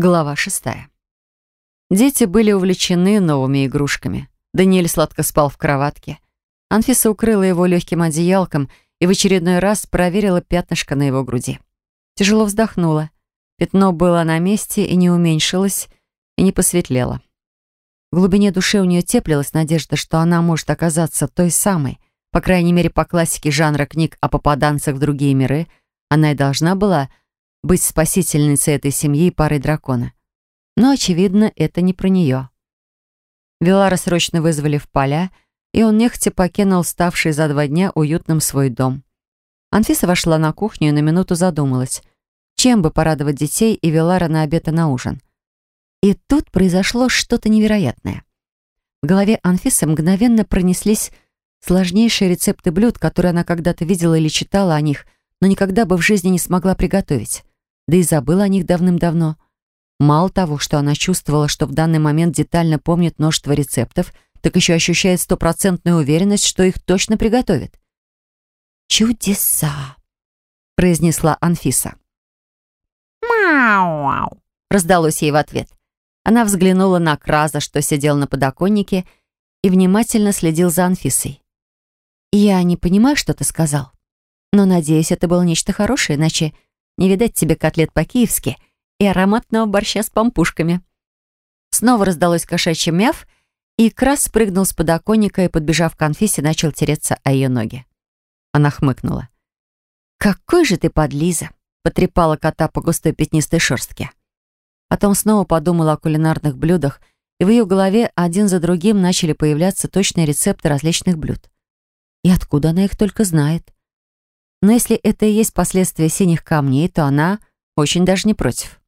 Глава шестая. Дети были увлечены новыми игрушками. Даниэль сладко спал в кроватке. Анфиса укрыла его легким одеялком и в очередной раз проверила пятнышко на его груди. Тяжело вздохнула. Пятно было на месте и не уменьшилось, и не посветлело. В глубине души у нее теплилась надежда, что она может оказаться той самой, по крайней мере, по классике жанра книг о попаданцах в другие миры, она и должна была быть спасительницей этой семьи и парой дракона. Но, очевидно, это не про нее. Вилара срочно вызвали в поля, и он нехотя покинул ставший за два дня уютным свой дом. Анфиса вошла на кухню и на минуту задумалась, чем бы порадовать детей и Вилара на обед и на ужин. И тут произошло что-то невероятное. В голове Анфисы мгновенно пронеслись сложнейшие рецепты блюд, которые она когда-то видела или читала о них, но никогда бы в жизни не смогла приготовить да и забыла о них давным-давно. Мало того, что она чувствовала, что в данный момент детально помнит множество рецептов, так еще ощущает стопроцентную уверенность, что их точно приготовит. «Чудеса!» — произнесла Анфиса. «Мяу!» — раздалось ей в ответ. Она взглянула на Краза, что сидел на подоконнике, и внимательно следил за Анфисой. «Я не понимаю, что ты сказал, но, надеюсь, это было нечто хорошее, иначе не видать тебе котлет по-киевски и ароматного борща с помпушками. Снова раздалось кошачье мяв, и Крас спрыгнул с подоконника и, подбежав к Анфисе, начал тереться о ее ноги. Она хмыкнула. «Какой же ты подлиза!» — потрепала кота по густой пятнистой шерстке. Потом снова подумала о кулинарных блюдах, и в ее голове один за другим начали появляться точные рецепты различных блюд. И откуда она их только знает? Но если это и есть последствия синих камней, то она очень даже не против.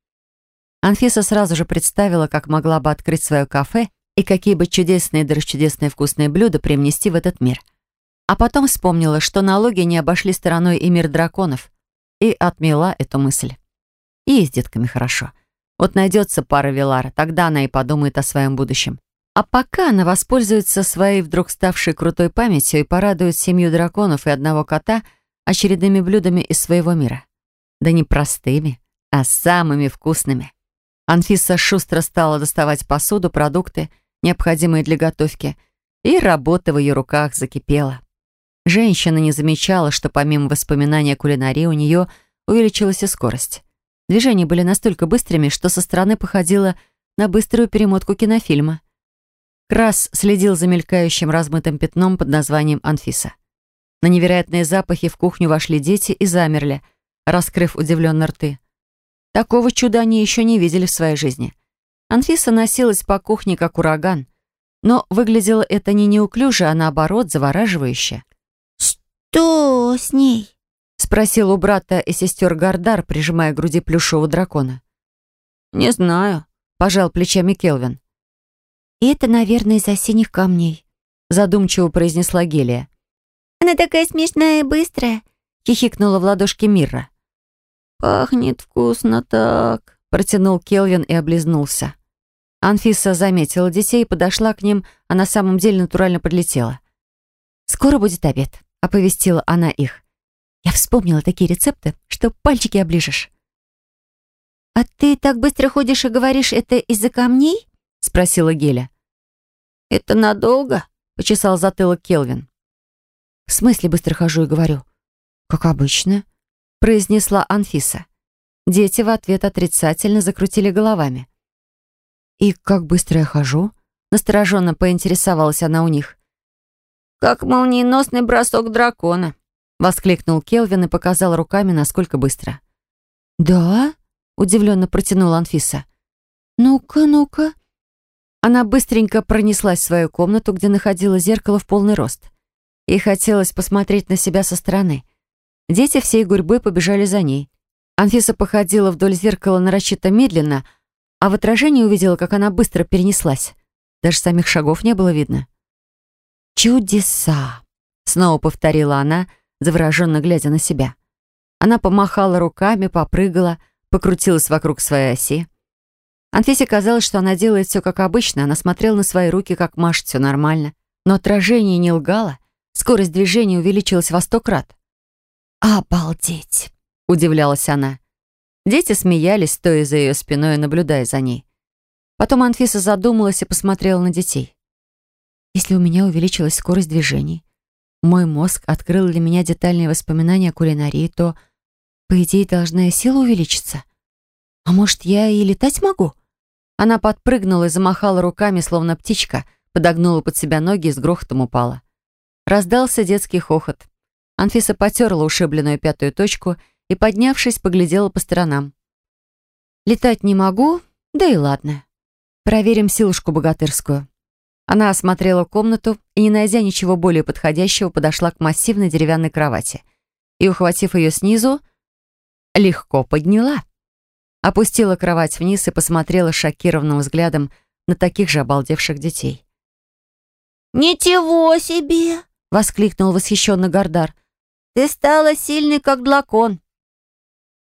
Анфиса сразу же представила, как могла бы открыть свое кафе и какие бы чудесные да расчудесные вкусные блюда привнести в этот мир. А потом вспомнила, что налоги не обошли стороной и мир драконов, и отмела эту мысль. И с детками хорошо. Вот найдется пара Вилара, тогда она и подумает о своем будущем. А пока она воспользуется своей вдруг ставшей крутой памятью и порадует семью драконов и одного кота — очередными блюдами из своего мира. Да не простыми, а самыми вкусными. Анфиса шустро стала доставать посуду, продукты, необходимые для готовки, и работа в ее руках закипела. Женщина не замечала, что помимо воспоминания о кулинарии у нее увеличилась и скорость. Движения были настолько быстрыми, что со стороны походило на быструю перемотку кинофильма. Крас следил за мелькающим размытым пятном под названием «Анфиса». На невероятные запахи в кухню вошли дети и замерли, раскрыв удивленно рты. Такого чуда они еще не видели в своей жизни. Анфиса носилась по кухне, как ураган. Но выглядело это не неуклюже, а наоборот, завораживающе. «Что с ней?» — спросил у брата и сестер Гардар, прижимая к груди плюшевого дракона. «Не знаю», — пожал плечами Келвин. «Это, наверное, из-за синих камней», — задумчиво произнесла Гелия. Она такая смешная и быстрая», — хихикнула в ладошке Мира. «Пахнет вкусно так», — протянул Келвин и облизнулся. Анфиса заметила детей и подошла к ним, а на самом деле натурально подлетела. «Скоро будет обед», — оповестила она их. «Я вспомнила такие рецепты, что пальчики оближешь». «А ты так быстро ходишь и говоришь, это из-за камней?» — спросила Геля. «Это надолго?» — почесал затылок Келвин. В смысле быстро хожу и говорю? Как обычно, произнесла Анфиса. Дети в ответ отрицательно закрутили головами. «И как быстро я хожу?» Настороженно поинтересовалась она у них. «Как молниеносный бросок дракона», — воскликнул Келвин и показал руками, насколько быстро. «Да?» — удивленно протянула Анфиса. «Ну-ка, ну-ка». Она быстренько пронеслась в свою комнату, где находила зеркало в полный рост и хотелось посмотреть на себя со стороны. Дети всей гурьбы побежали за ней. Анфиса походила вдоль зеркала нарочито медленно, а в отражении увидела, как она быстро перенеслась. Даже самих шагов не было видно. «Чудеса!» — снова повторила она, завороженно глядя на себя. Она помахала руками, попрыгала, покрутилась вокруг своей оси. Анфисе казалось, что она делает все как обычно, она смотрела на свои руки, как машет, все нормально. Но отражение не лгало, Скорость движения увеличилась во сто крат. «Обалдеть!» — удивлялась она. Дети смеялись, стоя за ее спиной и наблюдая за ней. Потом Анфиса задумалась и посмотрела на детей. Если у меня увеличилась скорость движений, мой мозг открыл для меня детальные воспоминания о кулинарии, то, по идее, должна и сила увеличиться. А может, я и летать могу? Она подпрыгнула и замахала руками, словно птичка, подогнула под себя ноги и с грохотом упала. Раздался детский хохот. Анфиса потерла ушибленную пятую точку и, поднявшись, поглядела по сторонам. «Летать не могу, да и ладно. Проверим силушку богатырскую». Она осмотрела комнату и, не найдя ничего более подходящего, подошла к массивной деревянной кровати и, ухватив ее снизу, легко подняла. Опустила кровать вниз и посмотрела шокированным взглядом на таких же обалдевших детей. «Ничего себе!» — воскликнул восхищенно Гардар. «Ты стала сильной, как дракон».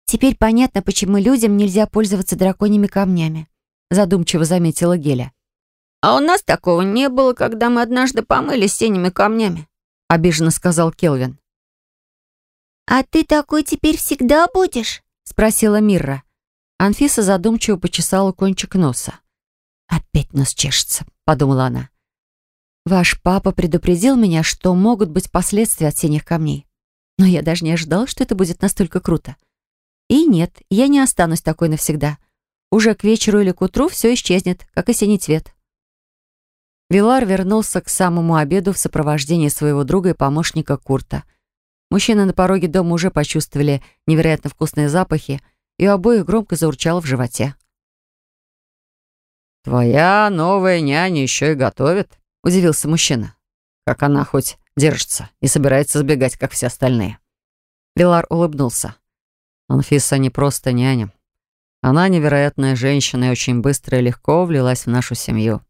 «Теперь понятно, почему людям нельзя пользоваться драконьими камнями», — задумчиво заметила Геля. «А у нас такого не было, когда мы однажды помылись синими камнями», — обиженно сказал Келвин. «А ты такой теперь всегда будешь?» — спросила Мирра. Анфиса задумчиво почесала кончик носа. «Опять нос чешется», — подумала она. «Ваш папа предупредил меня, что могут быть последствия от синих камней. Но я даже не ожидала, что это будет настолько круто. И нет, я не останусь такой навсегда. Уже к вечеру или к утру все исчезнет, как и синий цвет». Вилар вернулся к самому обеду в сопровождении своего друга и помощника Курта. Мужчины на пороге дома уже почувствовали невероятно вкусные запахи, и у обоих громко заурчало в животе. «Твоя новая няня еще и готовит», — удивился мужчина. «Как она хоть держится и собирается сбегать, как все остальные». Вилар улыбнулся. «Анфиса не просто няня. Она невероятная женщина и очень быстро и легко влилась в нашу семью.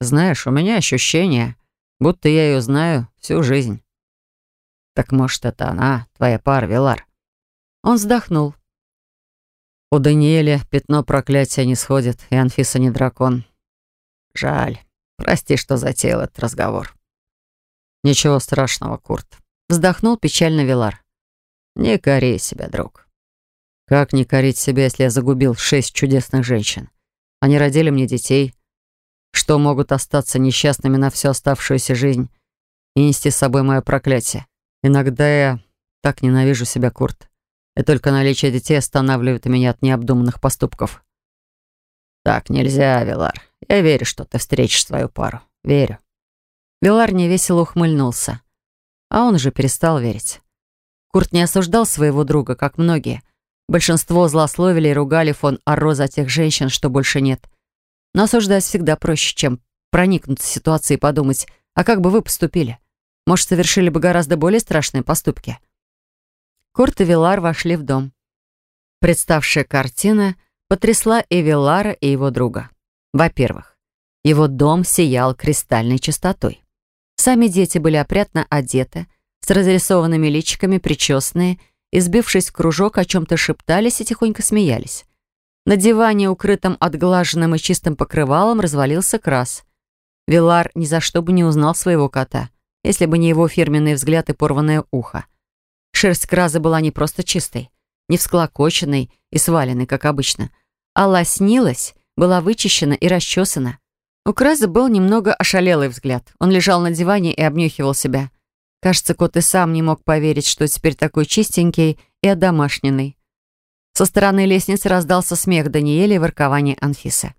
Знаешь, у меня ощущение, будто я ее знаю всю жизнь». «Так может, это она, твоя пара, Вилар?» Он вздохнул. У Даниэля пятно проклятия не сходит, и Анфиса не дракон. Жаль. Прости, что затеял этот разговор. Ничего страшного, Курт. Вздохнул печально Вилар. Не кори себя, друг. Как не корить себя, если я загубил шесть чудесных женщин? Они родили мне детей, что могут остаться несчастными на всю оставшуюся жизнь и нести с собой мое проклятие. Иногда я так ненавижу себя, Курт и только наличие детей останавливает меня от необдуманных поступков. Так нельзя, Вилар. Я верю, что ты встретишь свою пару. Верю. Вилар невесело ухмыльнулся. А он же перестал верить. Курт не осуждал своего друга, как многие. Большинство злословили и ругали фон Арро за тех женщин, что больше нет. Но осуждать всегда проще, чем проникнуться ситуацией и подумать, а как бы вы поступили? Может, совершили бы гораздо более страшные поступки? Курт и Вилар вошли в дом. Представшая картина потрясла и Вилара, и его друга. Во-первых, его дом сиял кристальной чистотой. Сами дети были опрятно одеты, с разрисованными личиками, причесанные, и, сбившись в кружок, о чем-то шептались и тихонько смеялись. На диване, укрытом отглаженным и чистым покрывалом, развалился крас. Вилар ни за что бы не узнал своего кота, если бы не его фирменный взгляд и порванное ухо. Шерсть Краза была не просто чистой, не всклокоченной и сваленной, как обычно, а лоснилась, была вычищена и расчесана. У Краза был немного ошалелый взгляд. Он лежал на диване и обнюхивал себя. Кажется, кот и сам не мог поверить, что теперь такой чистенький и одомашненный. Со стороны лестницы раздался смех Даниэля и воркование Анфисы.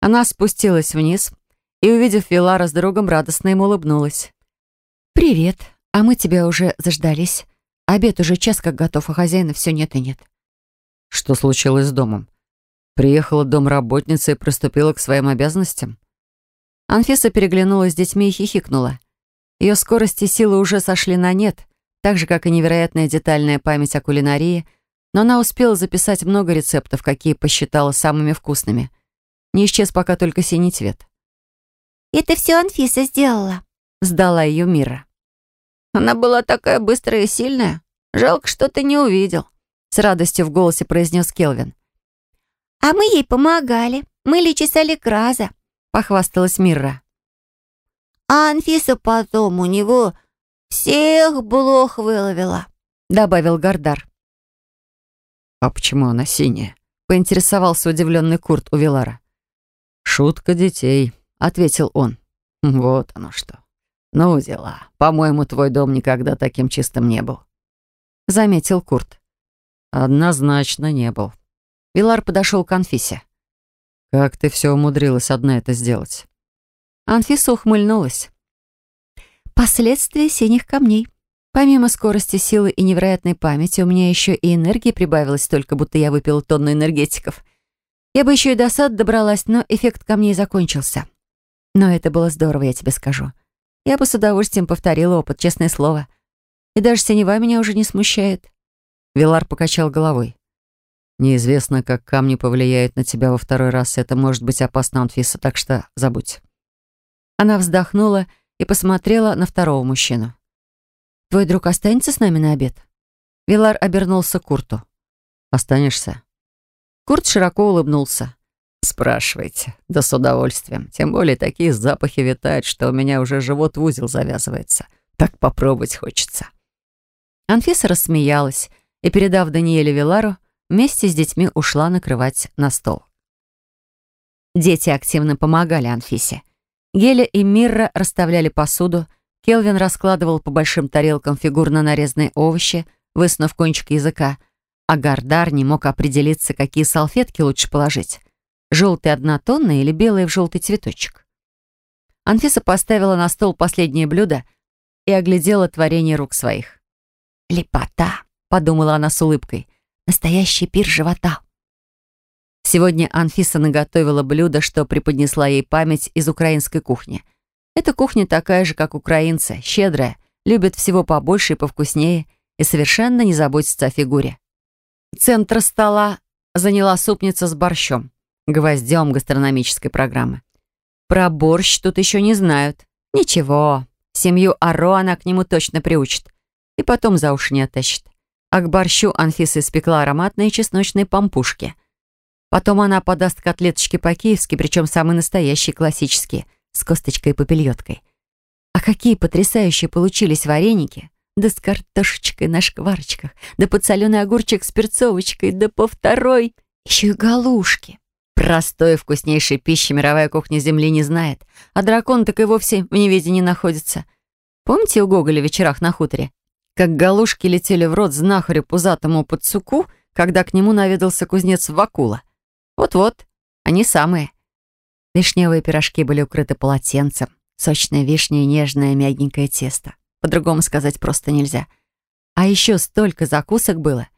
Она спустилась вниз и, увидев Вилара с другом, радостно ему улыбнулась. «Привет, а мы тебя уже заждались. Обед уже час как готов, а хозяина все нет и нет. Что случилось с домом? Приехала домработница и приступила к своим обязанностям? Анфиса переглянулась с детьми и хихикнула. Ее скорость и силы уже сошли на нет, так же, как и невероятная детальная память о кулинарии, но она успела записать много рецептов, какие посчитала самыми вкусными. Не исчез пока только синий цвет. «Это все Анфиса сделала», — сдала ее Мира. Она была такая быстрая и сильная. Жалко, что ты не увидел», — с радостью в голосе произнес Келвин. «А мы ей помогали. Мы ли чесали краза», — похвасталась Мирра. «А Анфиса потом у него всех блох выловила», — добавил Гардар. «А почему она синяя?» — поинтересовался удивленный Курт у Вилара. «Шутка детей», — ответил он. «Вот оно что. Ну, дела. По-моему, твой дом никогда таким чистым не был», — заметил Курт. «Однозначно не был». Вилар подошел к Анфисе. «Как ты все умудрилась одна это сделать?» Анфиса ухмыльнулась. «Последствия синих камней. Помимо скорости, силы и невероятной памяти, у меня еще и энергии прибавилось только, будто я выпила тонну энергетиков. Я бы еще и до сада добралась, но эффект камней закончился. Но это было здорово, я тебе скажу. Я бы с удовольствием повторила опыт, честное слово. И даже синева меня уже не смущает». Вилар покачал головой. Неизвестно, как камни повлияют на тебя во второй раз. Это может быть опасно, Анфиса, так что забудь. Она вздохнула и посмотрела на второго мужчину. «Твой друг останется с нами на обед?» Вилар обернулся к Курту. «Останешься?» Курт широко улыбнулся. «Спрашивайте. Да с удовольствием. Тем более такие запахи витают, что у меня уже живот в узел завязывается. Так попробовать хочется». Анфиса рассмеялась и, передав Даниэле Вилару, вместе с детьми ушла накрывать на стол. Дети активно помогали Анфисе. Геля и Мирра расставляли посуду, Келвин раскладывал по большим тарелкам фигурно нарезанные овощи, высунув кончик языка, а Гардар не мог определиться, какие салфетки лучше положить. Желтые однотонные или белые в желтый цветочек. Анфиса поставила на стол последнее блюдо и оглядела творение рук своих. «Лепота», — подумала она с улыбкой. Настоящий пир живота. Сегодня Анфиса наготовила блюдо, что преподнесла ей память из украинской кухни. Эта кухня такая же, как украинцы, щедрая, любит всего побольше и повкуснее и совершенно не заботится о фигуре. Центр стола заняла супница с борщом, гвоздем гастрономической программы. Про борщ тут еще не знают. Ничего, семью Аро она к нему точно приучит и потом за уши не оттащит а к борщу Анфиса испекла ароматные чесночные пампушки. Потом она подаст котлеточки по-киевски, причем самые настоящие, классические, с косточкой и попельоткой. А какие потрясающие получились вареники! Да с картошечкой на шкварочках, да под соленый огурчик с перцовочкой, да по второй. Еще и галушки. Простой вкуснейшей пищи мировая кухня Земли не знает, а дракон так и вовсе в неведении находится. Помните у Гоголя вечерах на хуторе? Как галушки летели в рот знахарю пузатому подсуку, когда к нему наведался кузнец Вакула. Вот-вот, они самые. Вишневые пирожки были укрыты полотенцем, сочная вишня и нежное мягенькое тесто. По-другому сказать просто нельзя. А еще столько закусок было.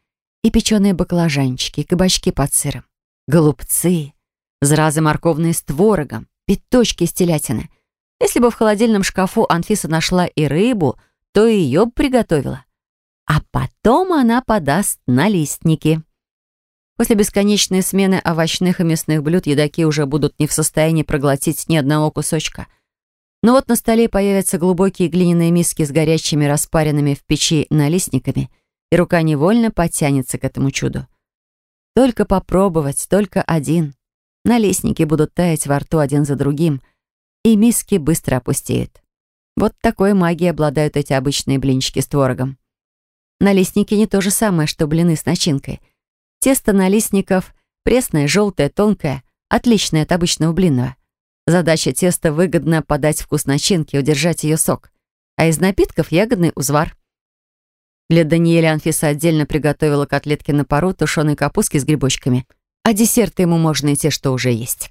И печеные баклажанчики, и кабачки под сыром, голубцы, зразы морковные с творогом, пяточки из телятины. Если бы в холодильном шкафу Анфиса нашла и рыбу — то ее приготовила. А потом она подаст налистники. После бесконечной смены овощных и мясных блюд едаки уже будут не в состоянии проглотить ни одного кусочка. Но вот на столе появятся глубокие глиняные миски с горячими распаренными в печи налистниками, и рука невольно потянется к этому чуду. Только попробовать, только один. Налистники будут таять во рту один за другим, и миски быстро опустеют. Вот такой магией обладают эти обычные блинчики с творогом. Налистники не то же самое, что блины с начинкой. Тесто налистников пресное, желтое, тонкое, отличное от обычного блинного. Задача теста выгодно подать вкус начинки, удержать ее сок. А из напитков ягодный узвар. Для Даниэля Анфиса отдельно приготовила котлетки на пару, тушеной капустки с грибочками. А десерты ему можно и те, что уже есть.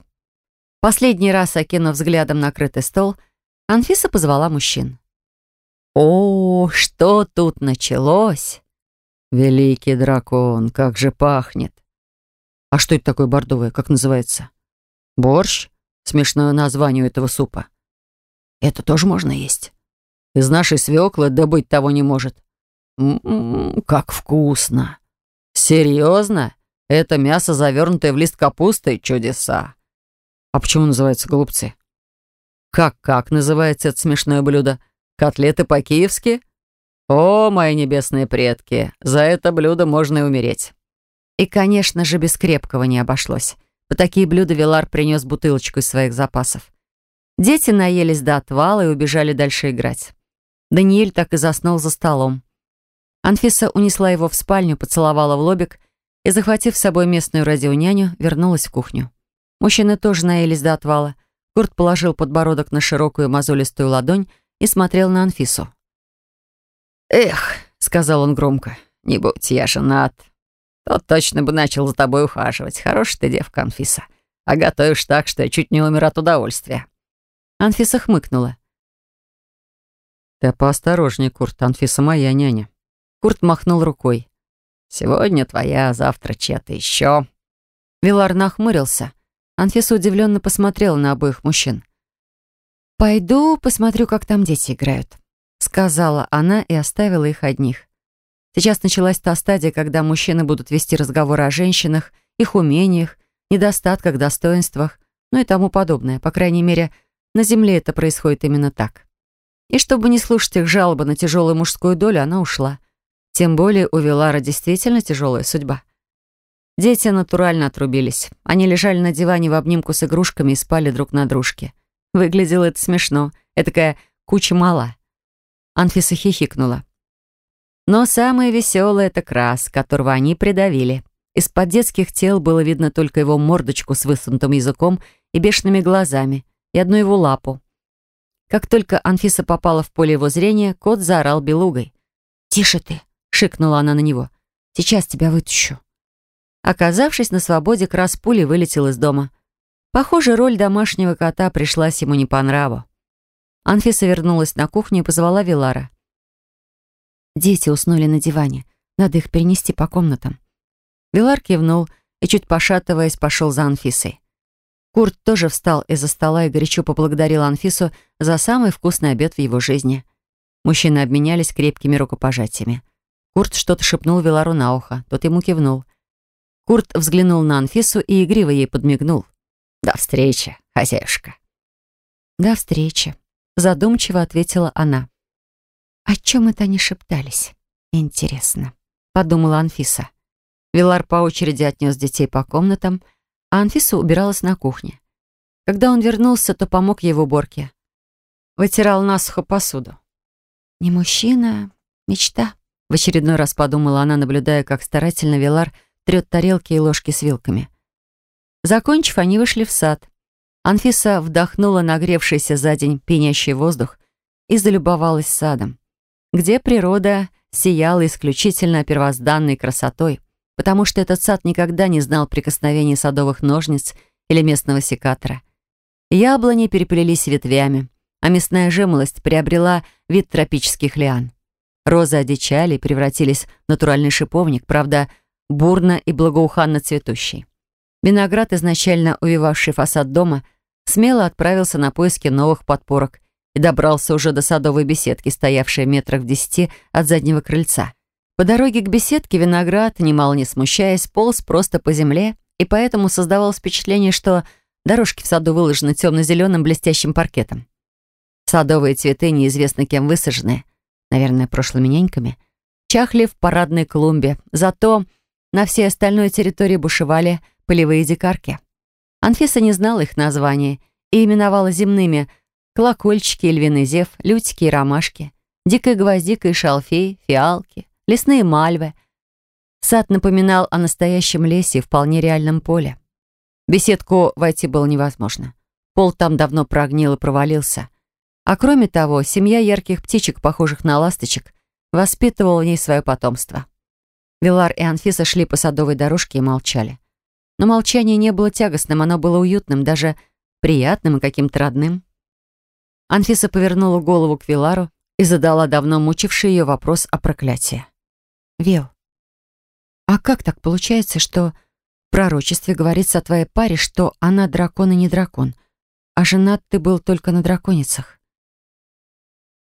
Последний раз, окинув взглядом накрытый стол, Анфиса позвала мужчин. «О, что тут началось!» «Великий дракон, как же пахнет!» «А что это такое бордовое, как называется?» «Борщ? Смешное название у этого супа». «Это тоже можно есть?» «Из нашей свеклы да того не может». «М -м -м, как вкусно!» «Серьезно? Это мясо, завернутое в лист капусты? Чудеса!» «А почему называются голубцы?» Как-как называется это смешное блюдо? Котлеты по-киевски? О, мои небесные предки, за это блюдо можно и умереть. И, конечно же, без крепкого не обошлось. По такие блюда Вилар принес бутылочку из своих запасов. Дети наелись до отвала и убежали дальше играть. Даниэль так и заснул за столом. Анфиса унесла его в спальню, поцеловала в лобик и, захватив с собой местную радионяню, вернулась в кухню. Мужчины тоже наелись до отвала. Курт положил подбородок на широкую мозолистую ладонь и смотрел на Анфису. «Эх», — сказал он громко, — «не будь я женат, тот точно бы начал за тобой ухаживать. Хорошая ты девка, Анфиса. А готовишь так, что я чуть не умер от удовольствия». Анфиса хмыкнула. «Ты поосторожнее, Курт, Анфиса моя няня». Курт махнул рукой. «Сегодня твоя, завтра чья-то еще». Вилар нахмурился. Анфиса удивленно посмотрела на обоих мужчин. «Пойду посмотрю, как там дети играют», — сказала она и оставила их одних. Сейчас началась та стадия, когда мужчины будут вести разговоры о женщинах, их умениях, недостатках, достоинствах, ну и тому подобное. По крайней мере, на Земле это происходит именно так. И чтобы не слушать их жалобы на тяжелую мужскую долю, она ушла. Тем более у Вилара действительно тяжелая судьба. Дети натурально отрубились. Они лежали на диване в обнимку с игрушками и спали друг на дружке. Выглядело это смешно. Этакая куча мала. Анфиса хихикнула. Но самое веселое — это крас, которого они придавили. Из-под детских тел было видно только его мордочку с высунутым языком и бешеными глазами, и одну его лапу. Как только Анфиса попала в поле его зрения, кот заорал белугой. «Тише ты!» — шикнула она на него. «Сейчас тебя вытащу». Оказавшись на свободе, Крас пулей вылетел из дома. Похоже, роль домашнего кота пришлась ему не по нраву. Анфиса вернулась на кухню и позвала Вилара. «Дети уснули на диване. Надо их перенести по комнатам». Вилар кивнул и, чуть пошатываясь, пошел за Анфисой. Курт тоже встал из-за стола и горячо поблагодарил Анфису за самый вкусный обед в его жизни. Мужчины обменялись крепкими рукопожатиями. Курт что-то шепнул Вилару на ухо, тот ему кивнул. Курт взглянул на Анфису и игриво ей подмигнул. «До встречи, хозяюшка». «До встречи», — задумчиво ответила она. «О чем это они шептались? Интересно», — подумала Анфиса. Вилар по очереди отнес детей по комнатам, а Анфиса убиралась на кухне. Когда он вернулся, то помог ей в уборке. Вытирал насухо посуду. «Не мужчина, мечта», — в очередной раз подумала она, наблюдая, как старательно Вилар трет тарелки и ложки с вилками. Закончив, они вышли в сад. Анфиса вдохнула нагревшийся за день пенящий воздух и залюбовалась садом, где природа сияла исключительно первозданной красотой — потому что этот сад никогда не знал прикосновений садовых ножниц или местного секатора. Яблони переплелись ветвями, а мясная жимолость приобрела вид тропических лиан. Розы одичали и превратились в натуральный шиповник, правда, бурно и благоуханно цветущий. Виноград, изначально увивавший фасад дома, смело отправился на поиски новых подпорок и добрался уже до садовой беседки, стоявшей метрах в десяти от заднего крыльца. По дороге к беседке виноград, немало не смущаясь, полз просто по земле, и поэтому создавалось впечатление, что дорожки в саду выложены темно-зеленым блестящим паркетом. Садовые цветы, неизвестно кем высажены, наверное, прошлыми няньками, чахли в парадной клумбе, зато на всей остальной территории бушевали полевые дикарки. Анфиса не знала их названий и именовала земными колокольчики, львиный зев, лютики и ромашки, дикая гвоздика и шалфей, фиалки, лесные мальвы. Сад напоминал о настоящем лесе и вполне реальном поле. Беседку войти было невозможно. Пол там давно прогнил и провалился. А кроме того, семья ярких птичек, похожих на ласточек, воспитывала в ней свое потомство. Вилар и Анфиса шли по садовой дорожке и молчали. Но молчание не было тягостным, оно было уютным, даже приятным и каким-то родным. Анфиса повернула голову к Вилару и задала давно мучивший ее вопрос о проклятии. Вел, а как так получается, что в пророчестве говорится о твоей паре, что она дракон и не дракон, а женат ты был только на драконицах?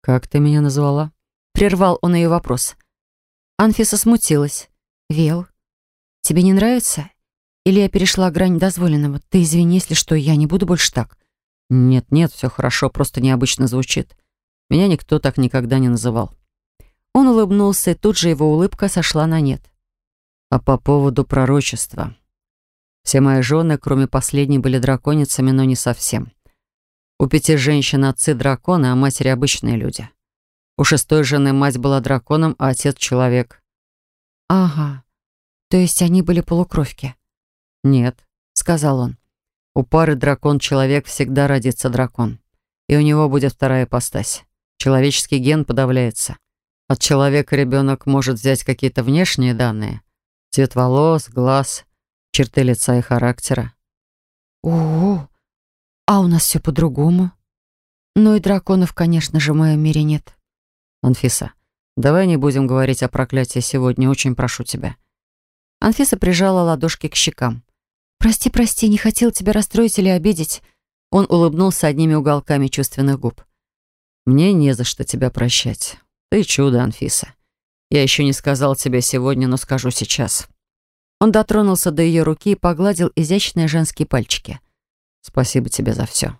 «Как ты меня назвала?» Прервал он ее вопрос. Анфиса смутилась. «Вел, тебе не нравится? Или я перешла грань дозволенного? Ты извини, если что, я не буду больше так». «Нет-нет, все хорошо, просто необычно звучит. Меня никто так никогда не называл». Он улыбнулся, и тут же его улыбка сошла на нет. А по поводу пророчества. Все мои жены, кроме последней, были драконицами, но не совсем. У пяти женщин отцы драконы, а матери обычные люди. У шестой жены мать была драконом, а отец — человек. Ага. То есть они были полукровки? Нет, сказал он. У пары дракон-человек всегда родится дракон. И у него будет вторая ипостась. Человеческий ген подавляется. От человека ребенок может взять какие-то внешние данные. Цвет волос, глаз, черты лица и характера. О, а у нас все по-другому. Ну и драконов, конечно же, в моем мире нет. Анфиса, давай не будем говорить о проклятии сегодня, очень прошу тебя. Анфиса прижала ладошки к щекам. «Прости, прости, не хотел тебя расстроить или обидеть». Он улыбнулся одними уголками чувственных губ. «Мне не за что тебя прощать. Ты чудо, Анфиса. Я еще не сказал тебе сегодня, но скажу сейчас». Он дотронулся до ее руки и погладил изящные женские пальчики. «Спасибо тебе за все.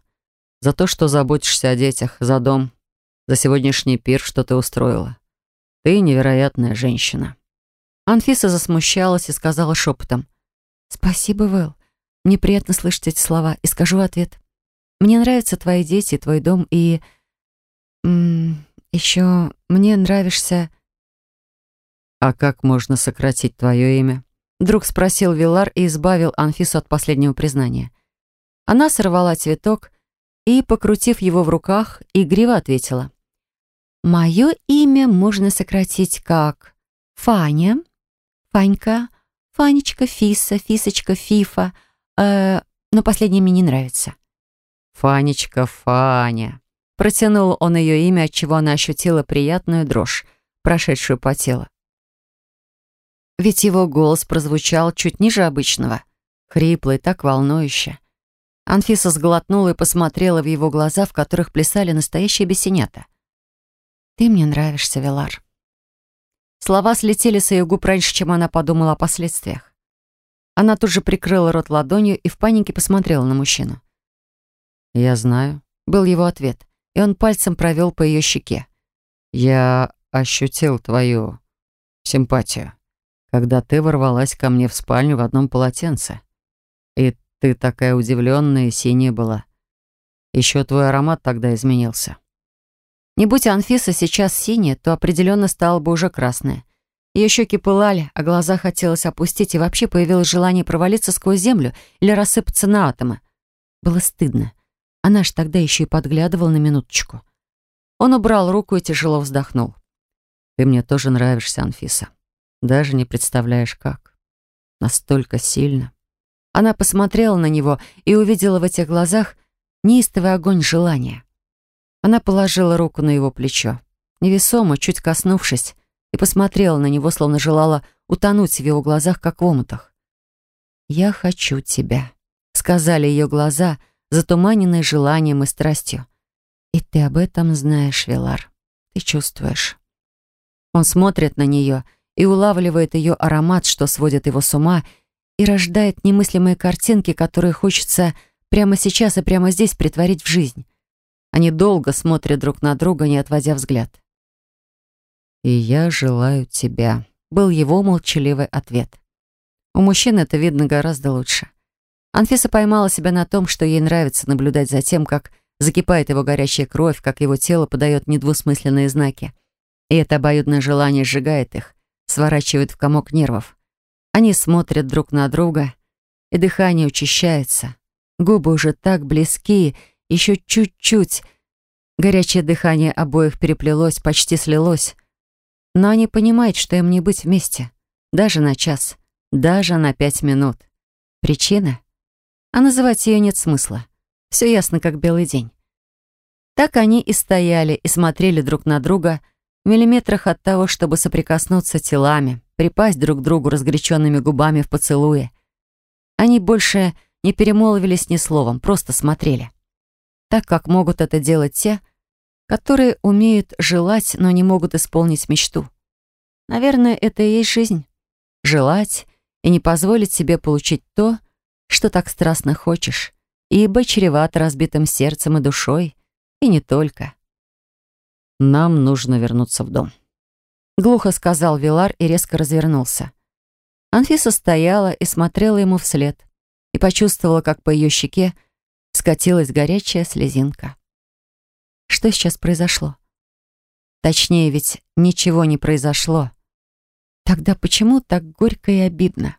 За то, что заботишься о детях, за дом, за сегодняшний пир, что ты устроила. Ты невероятная женщина». Анфиса засмущалась и сказала шепотом. «Спасибо, Вэл. Мне приятно слышать эти слова. И скажу ответ. Мне нравятся твои дети, твой дом и... еще мне нравишься...» «А как можно сократить твое имя?» Вдруг спросил Вилар и избавил Анфису от последнего признания. Она сорвала цветок и, покрутив его в руках, игриво ответила. «Мое имя можно сократить как Фаня, Фанька, Фанечка, Фиса, Фисочка, Фифа. Э, но последнее мне не нравится. Фанечка, Фаня. Протянул он ее имя, отчего она ощутила приятную дрожь, прошедшую по телу. Ведь его голос прозвучал чуть ниже обычного, хриплый, так волнующе. Анфиса сглотнула и посмотрела в его глаза, в которых плясали настоящие бесенята. «Ты мне нравишься, Вилар», Слова слетели с ее губ раньше, чем она подумала о последствиях. Она тут же прикрыла рот ладонью и в панике посмотрела на мужчину. «Я знаю», — был его ответ, и он пальцем провел по ее щеке. «Я ощутил твою симпатию, когда ты ворвалась ко мне в спальню в одном полотенце. И ты такая удивленная и синяя была. Еще твой аромат тогда изменился». Не будь Анфиса сейчас синяя, то определенно стала бы уже красная. Ее щеки пылали, а глаза хотелось опустить, и вообще появилось желание провалиться сквозь землю или рассыпаться на атомы. Было стыдно. Она ж тогда еще и подглядывала на минуточку. Он убрал руку и тяжело вздохнул. «Ты мне тоже нравишься, Анфиса. Даже не представляешь, как. Настолько сильно». Она посмотрела на него и увидела в этих глазах неистовый огонь желания. Она положила руку на его плечо, невесомо, чуть коснувшись, и посмотрела на него, словно желала утонуть в его глазах, как в омутах. «Я хочу тебя», — сказали ее глаза, затуманенные желанием и страстью. «И ты об этом знаешь, Вилар. Ты чувствуешь». Он смотрит на нее и улавливает ее аромат, что сводит его с ума, и рождает немыслимые картинки, которые хочется прямо сейчас и прямо здесь притворить в жизнь. Они долго смотрят друг на друга, не отводя взгляд. «И я желаю тебя», — был его молчаливый ответ. У мужчин это видно гораздо лучше. Анфиса поймала себя на том, что ей нравится наблюдать за тем, как закипает его горячая кровь, как его тело подает недвусмысленные знаки. И это обоюдное желание сжигает их, сворачивает в комок нервов. Они смотрят друг на друга, и дыхание учащается. Губы уже так близки, еще чуть-чуть. Горячее дыхание обоих переплелось, почти слилось. Но они понимают, что им не быть вместе. Даже на час. Даже на пять минут. Причина? А называть ее нет смысла. Все ясно, как белый день. Так они и стояли, и смотрели друг на друга в миллиметрах от того, чтобы соприкоснуться телами, припасть друг к другу разгоряченными губами в поцелуе. Они больше не перемолвились ни словом, просто смотрели так как могут это делать те, которые умеют желать, но не могут исполнить мечту. Наверное, это и есть жизнь. Желать и не позволить себе получить то, что так страстно хочешь, ибо чревато разбитым сердцем и душой, и не только. «Нам нужно вернуться в дом», — глухо сказал Вилар и резко развернулся. Анфиса стояла и смотрела ему вслед и почувствовала, как по ее щеке скатилась горячая слезинка. Что сейчас произошло? Точнее, ведь ничего не произошло. Тогда почему так горько и обидно?